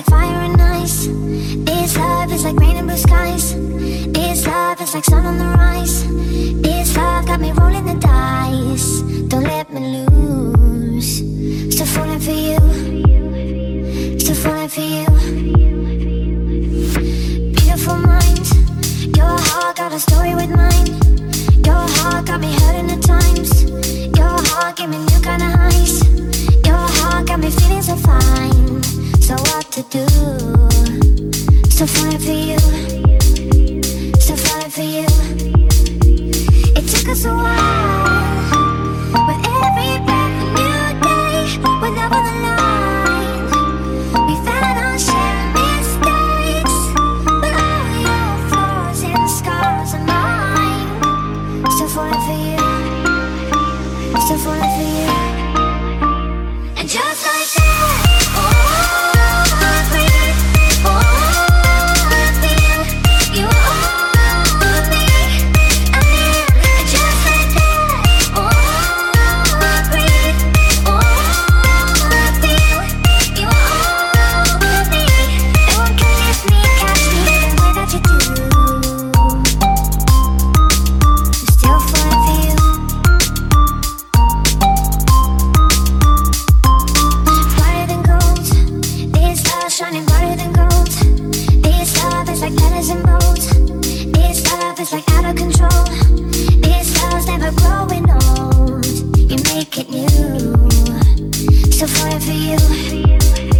like fire and ice. This love, is like rain and blue skies. This love, is like sun on the rise. This love, got me rolling the dice. Don't let me lose. Still falling for you. Still falling for you. Beautiful mind, your heart got a story with mine. Do? Still falling for you. So far for you.